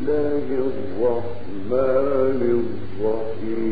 الله الرحمن الرحيم.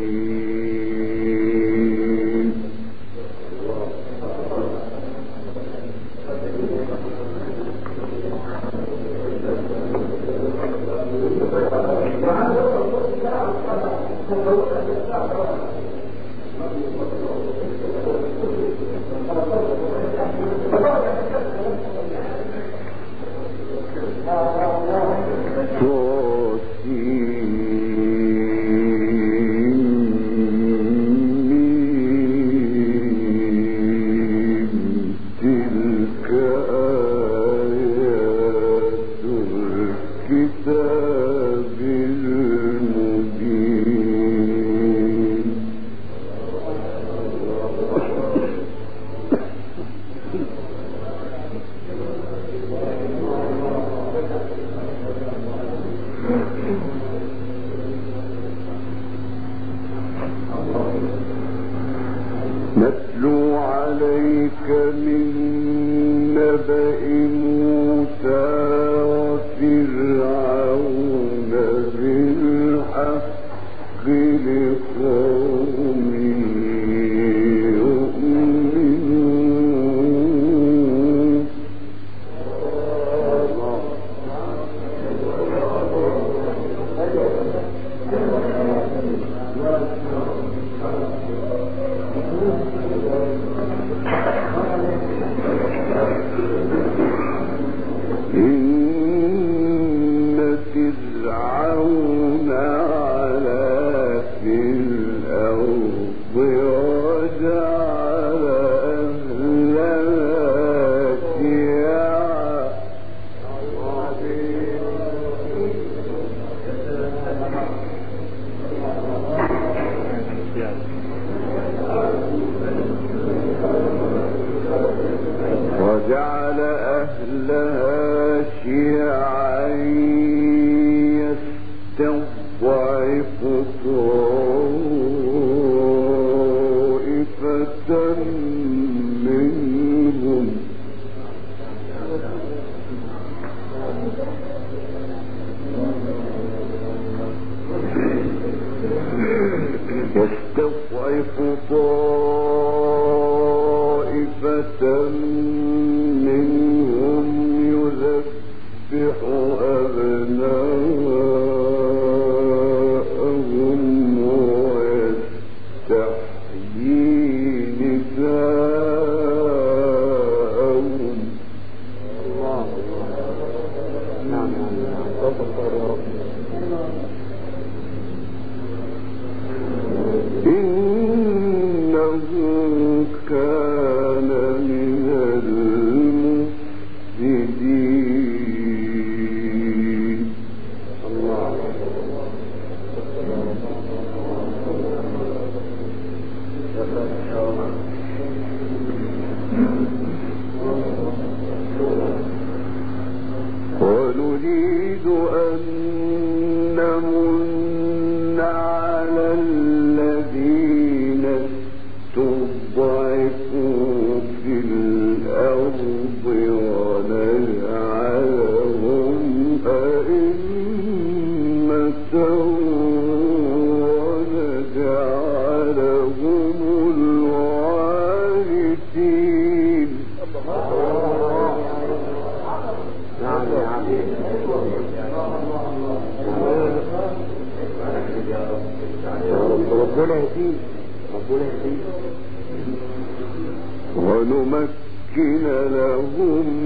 ونمكن لهم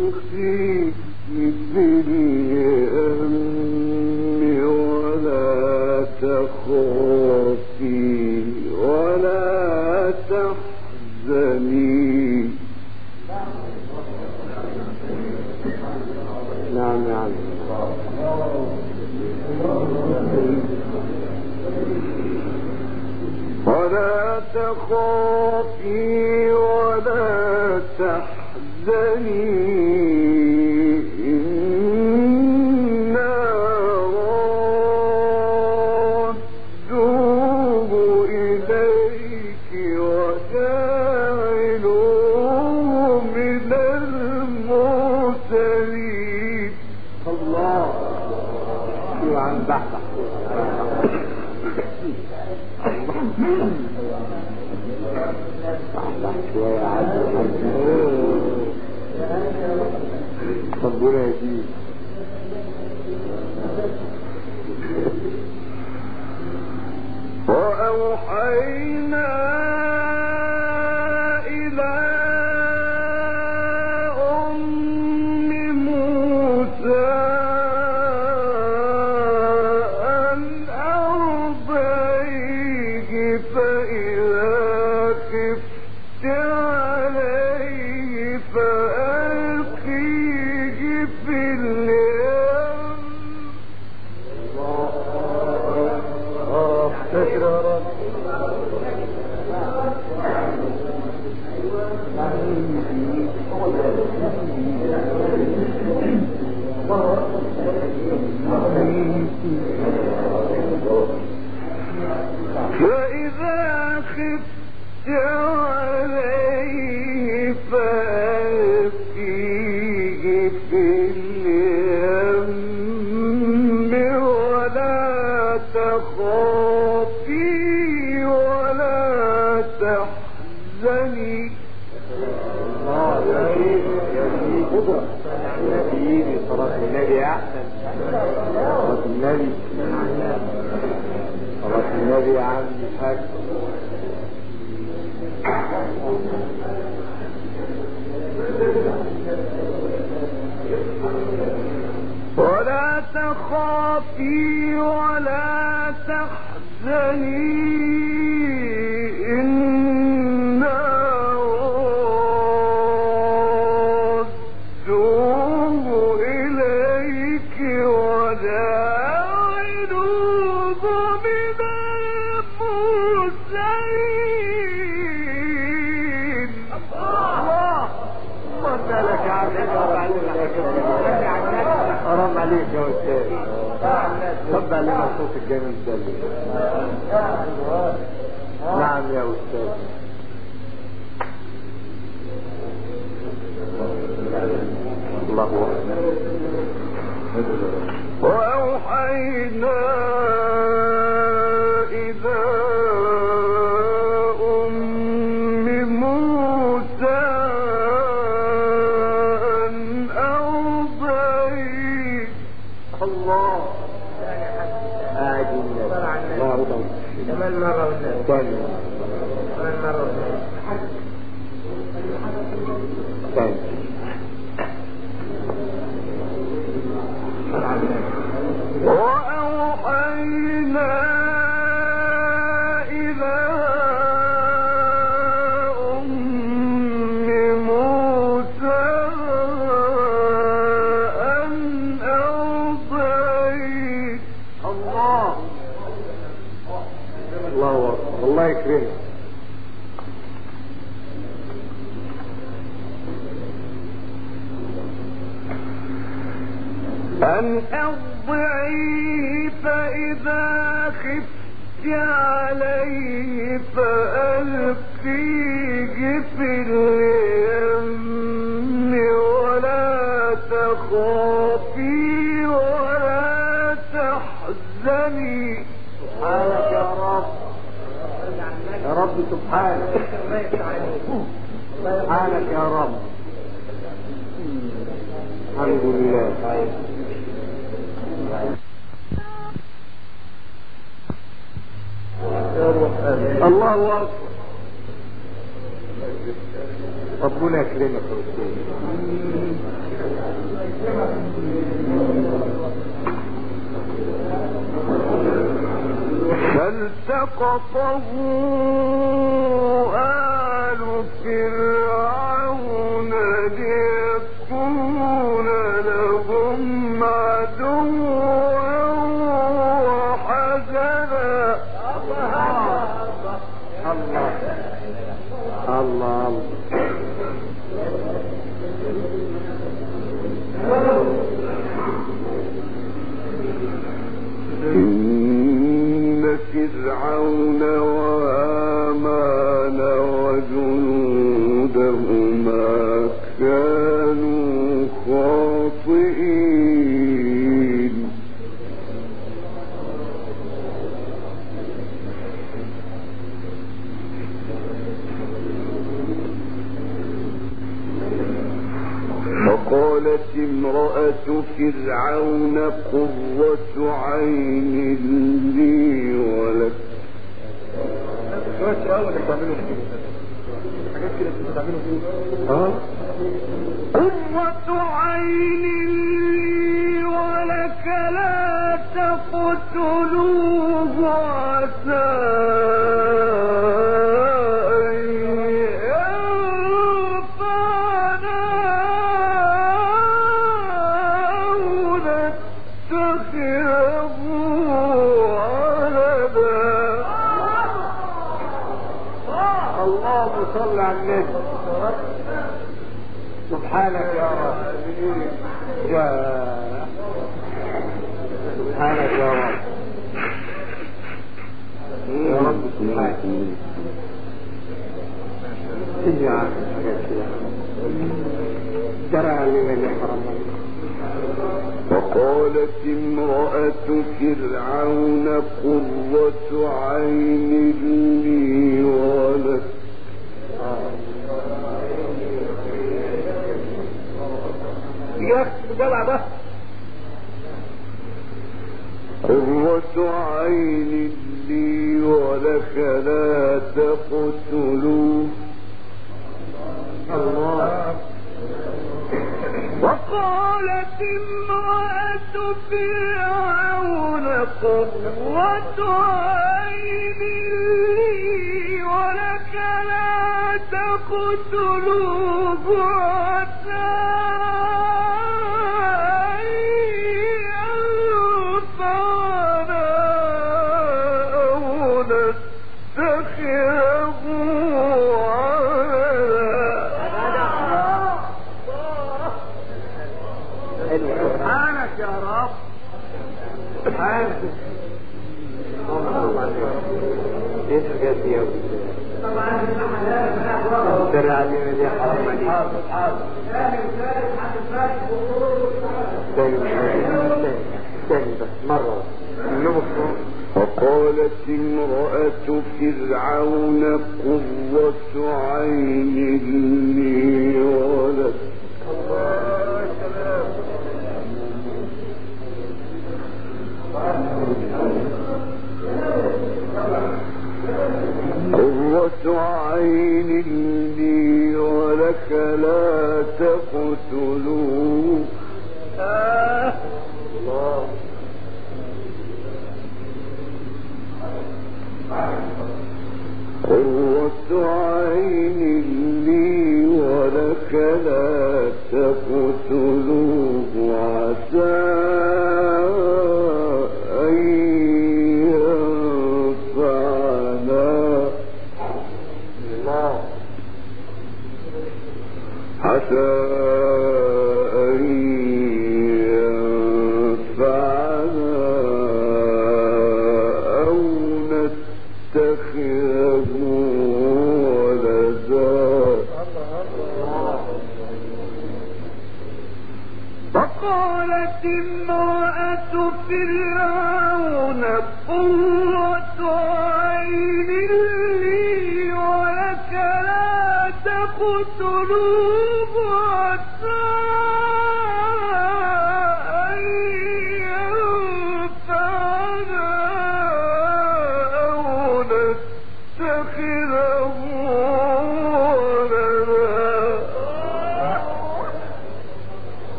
يخيف باليم عليه امرأة فرعون قرة عين لي ولك. قرة عين فرعون قل جی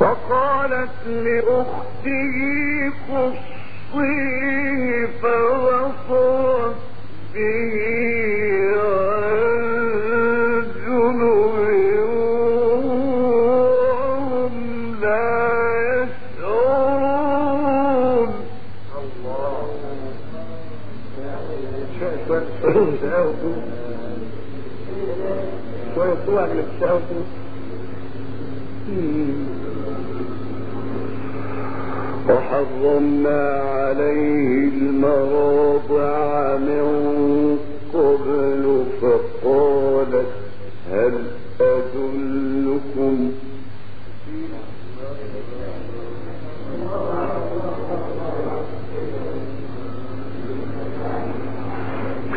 وقالت لأخته قصيه فوصت به الشوك ويطوع الشوك وحرمنا عليه المراضع من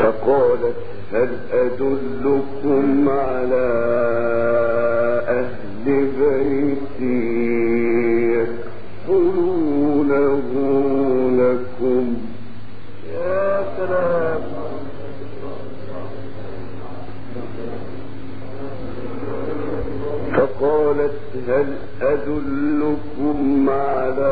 فقالت هل أدلكم على أهل بيتي يكفلونه لكم؟ يا سلام فقالت هل أدلكم على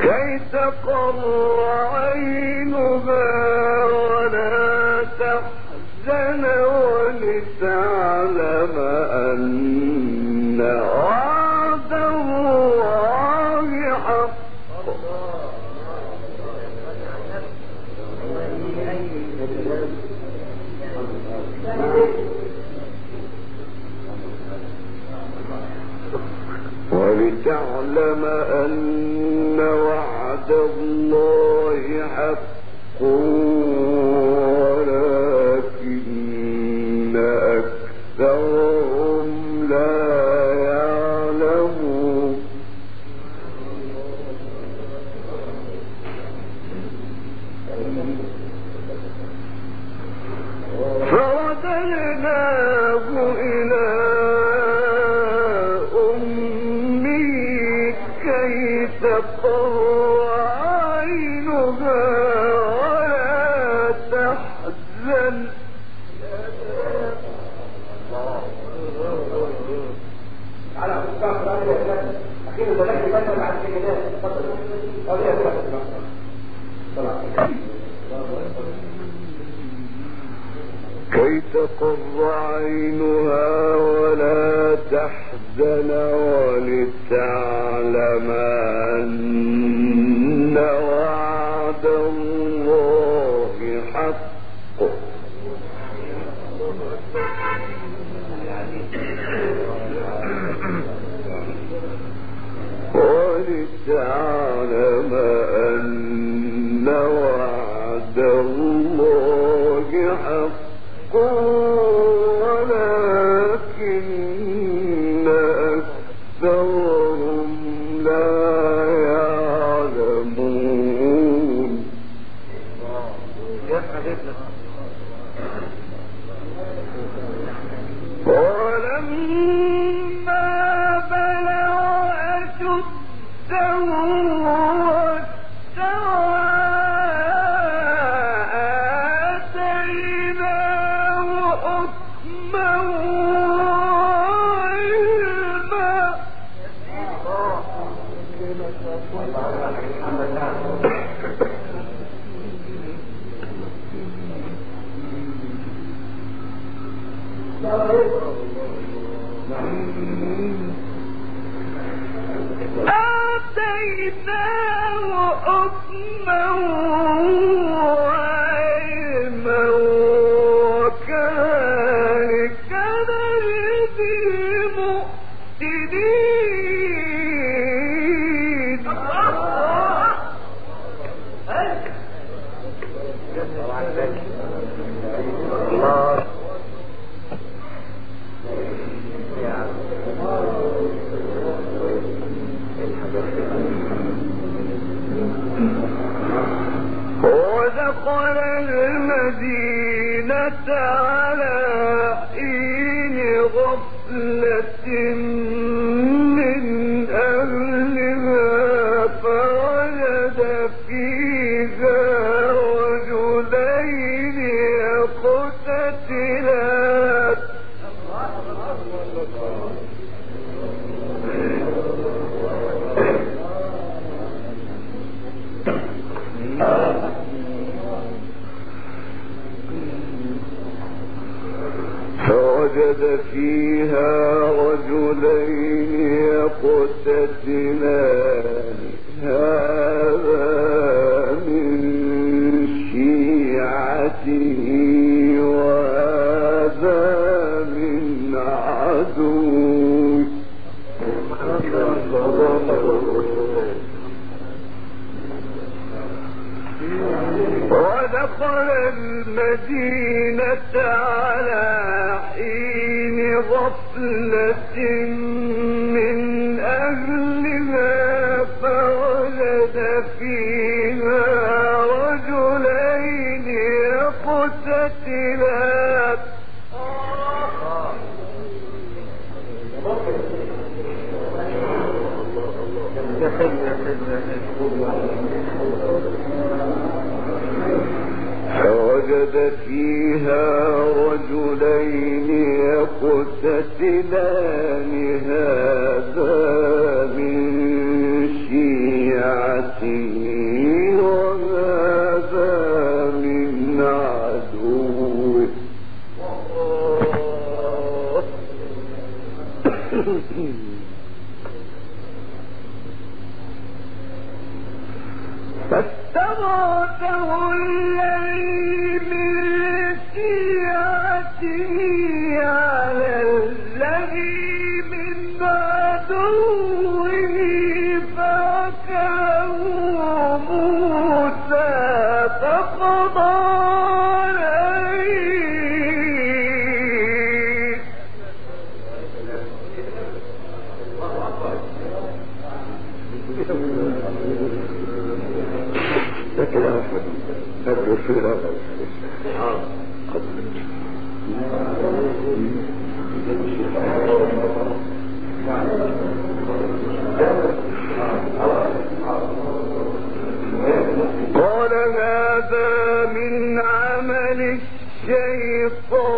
كي تقر عينها لتعلم أن كي تقر عينها ولا تحزن ولتعلم وجد فيها رجلين يقتتلان. قال هذا من عمل الشيطان.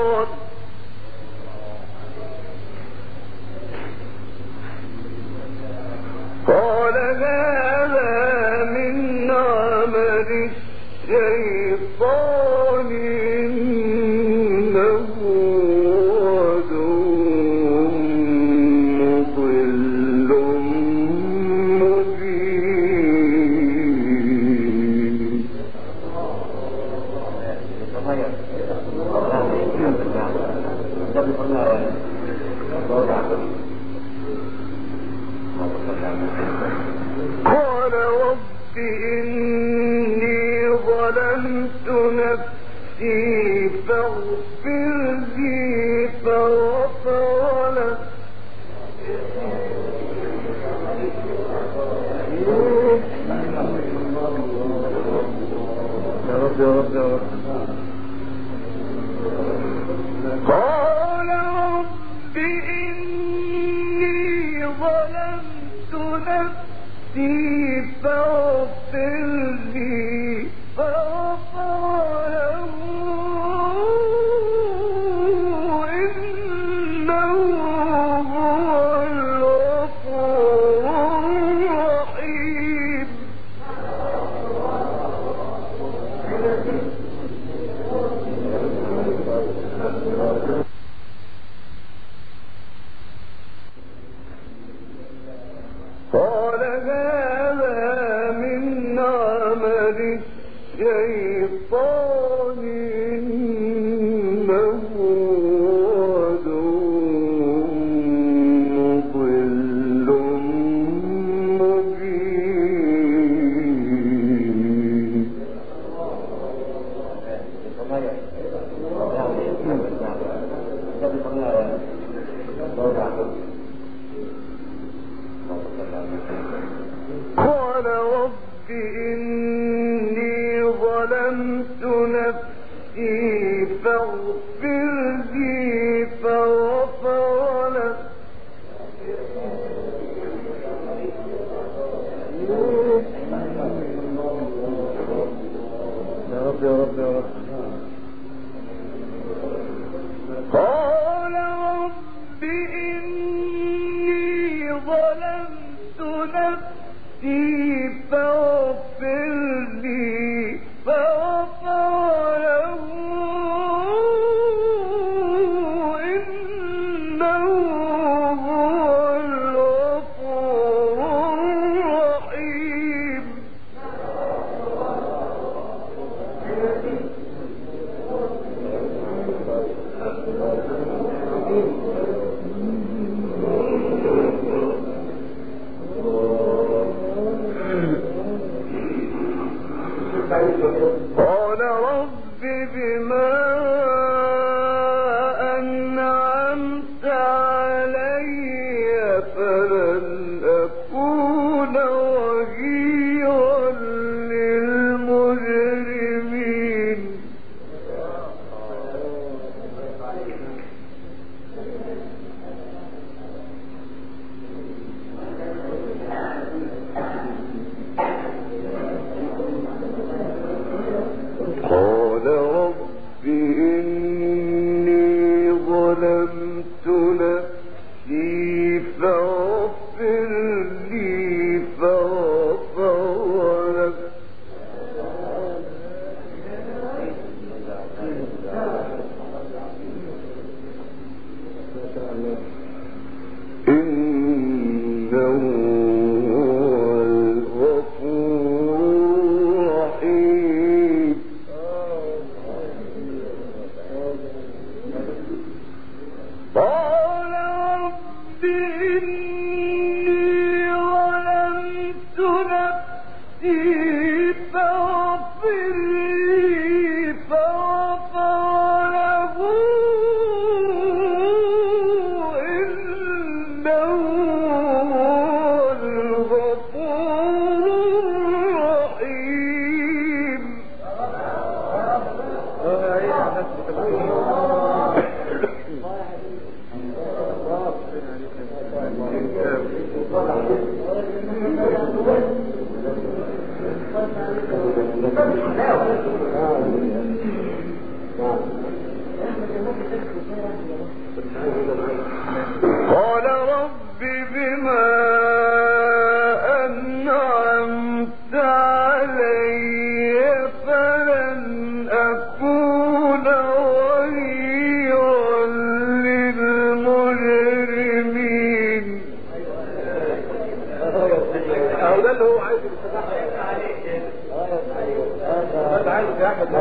ده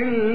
لله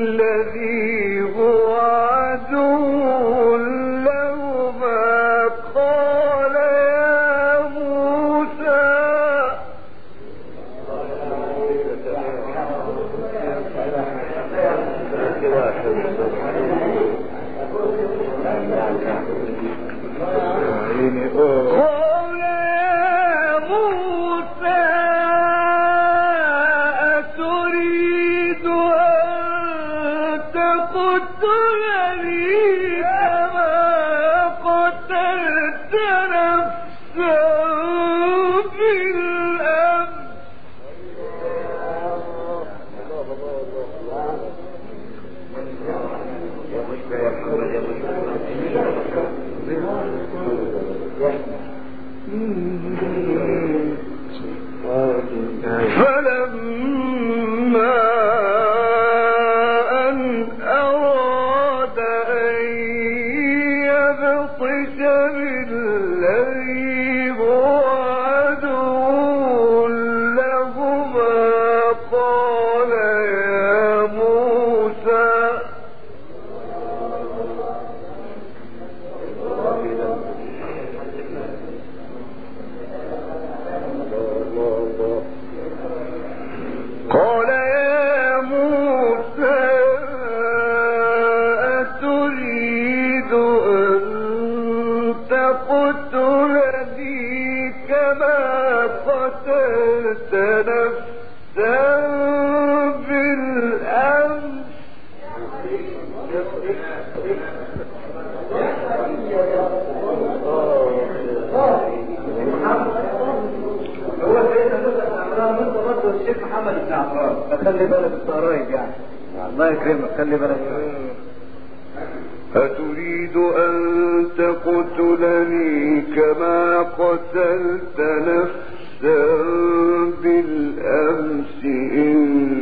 عمل صعب خلي بالك الطرايق يعني الله يكرمك، خلي بالك أتريد أن تقتلني كما قتلت نفسا بالأمس إن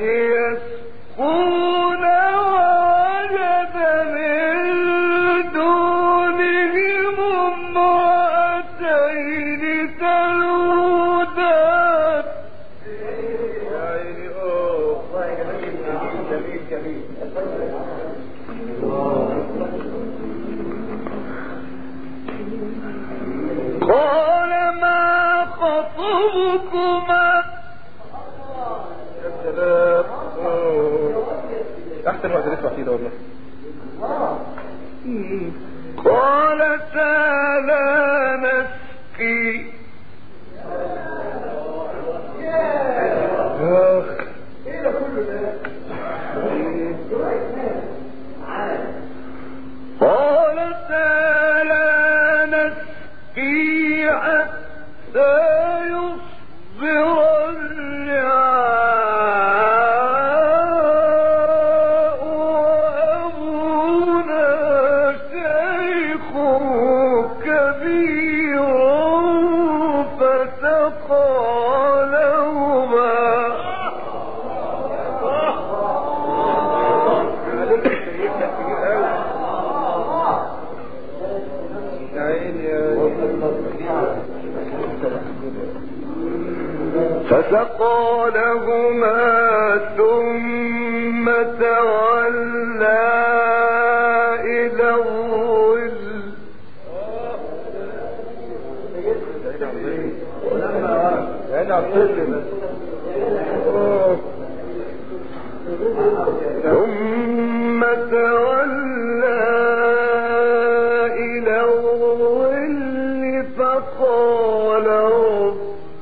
الناس احسن واحد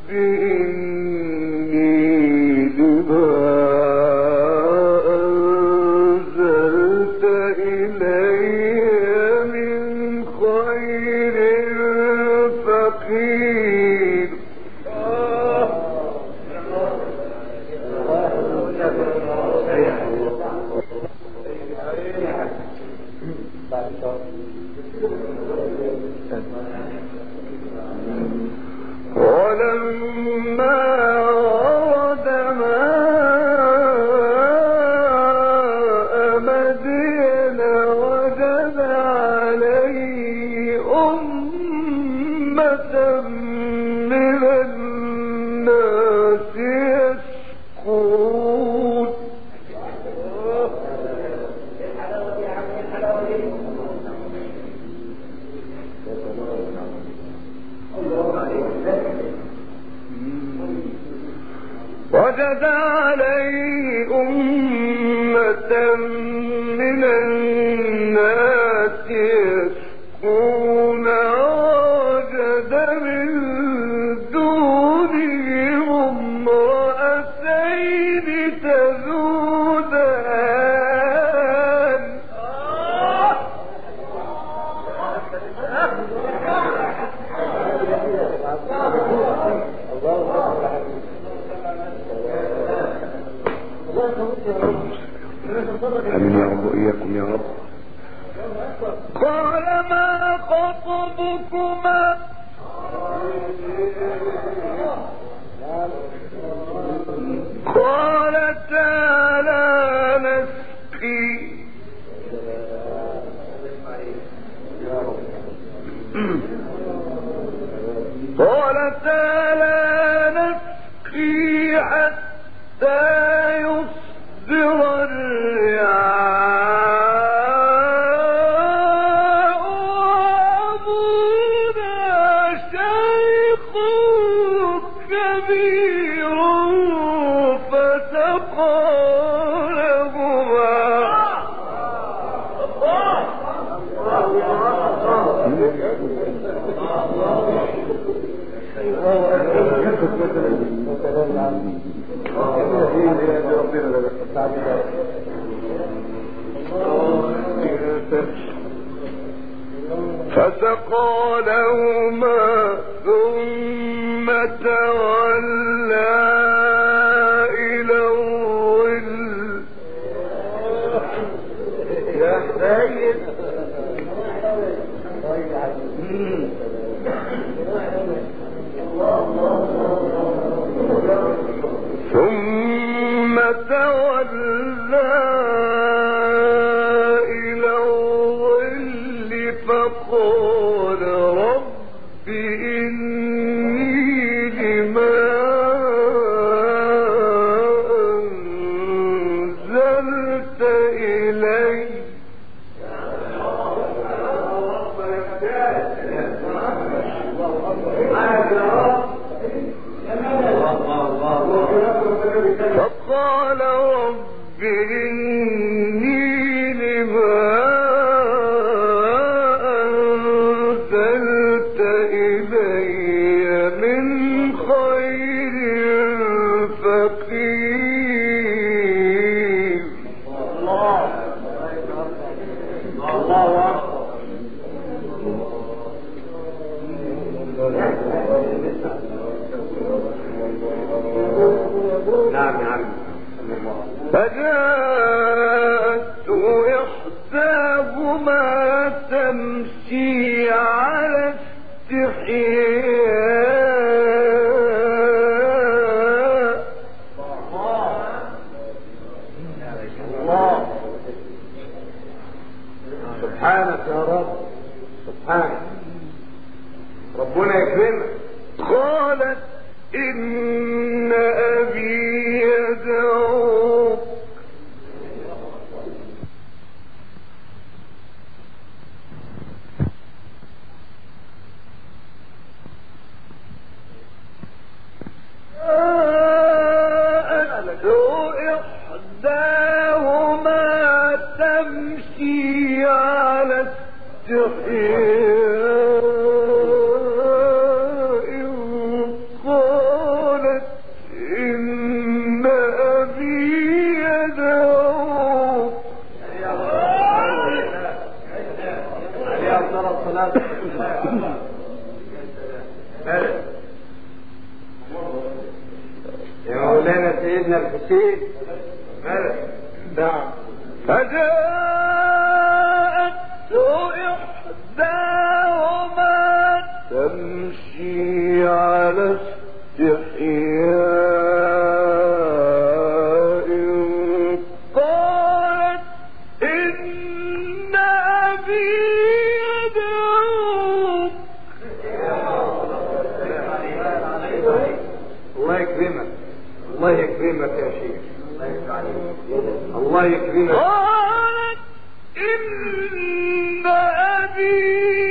ہاں ہاں فسقى نعم يكرمك يا الله يكرمك إن أبي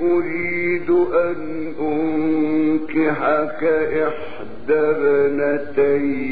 أريد أن أنكحك إحدى ابنتي.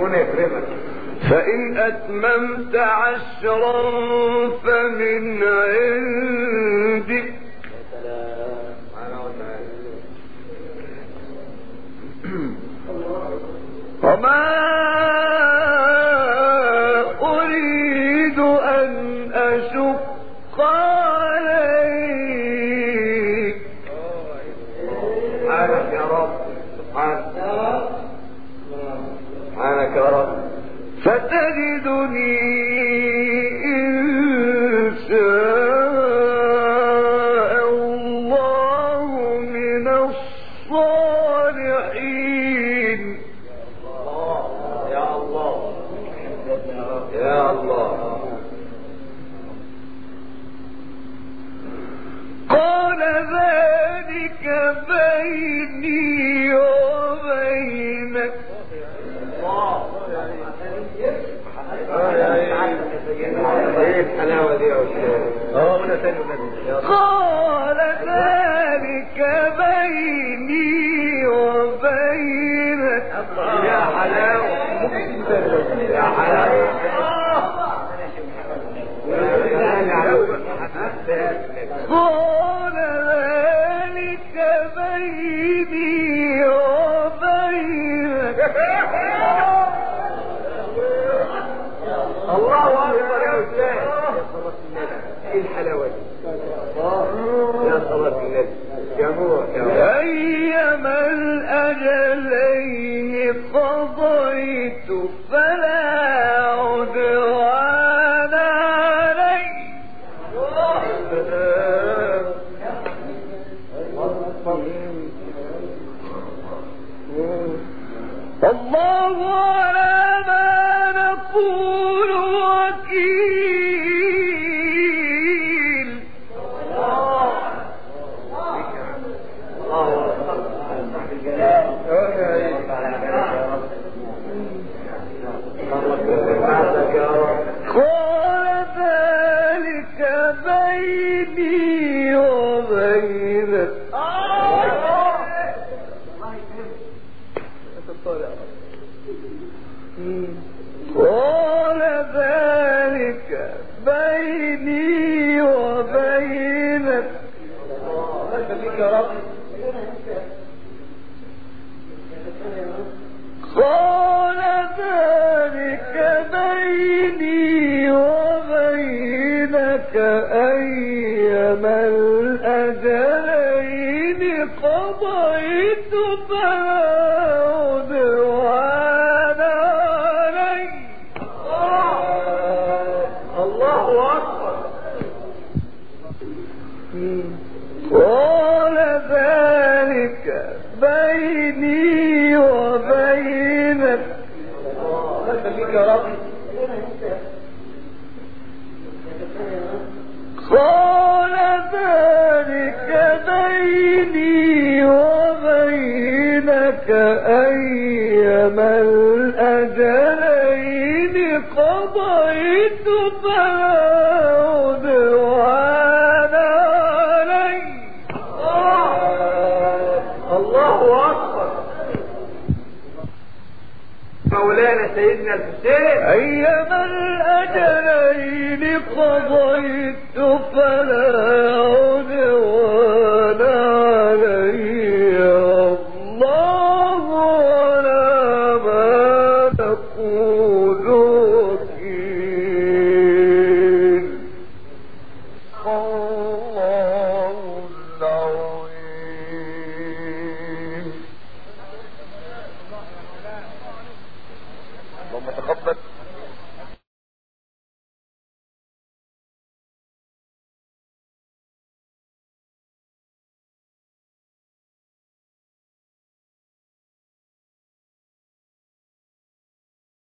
ربنا يكرمك فإن أتممت عشرا فمن عند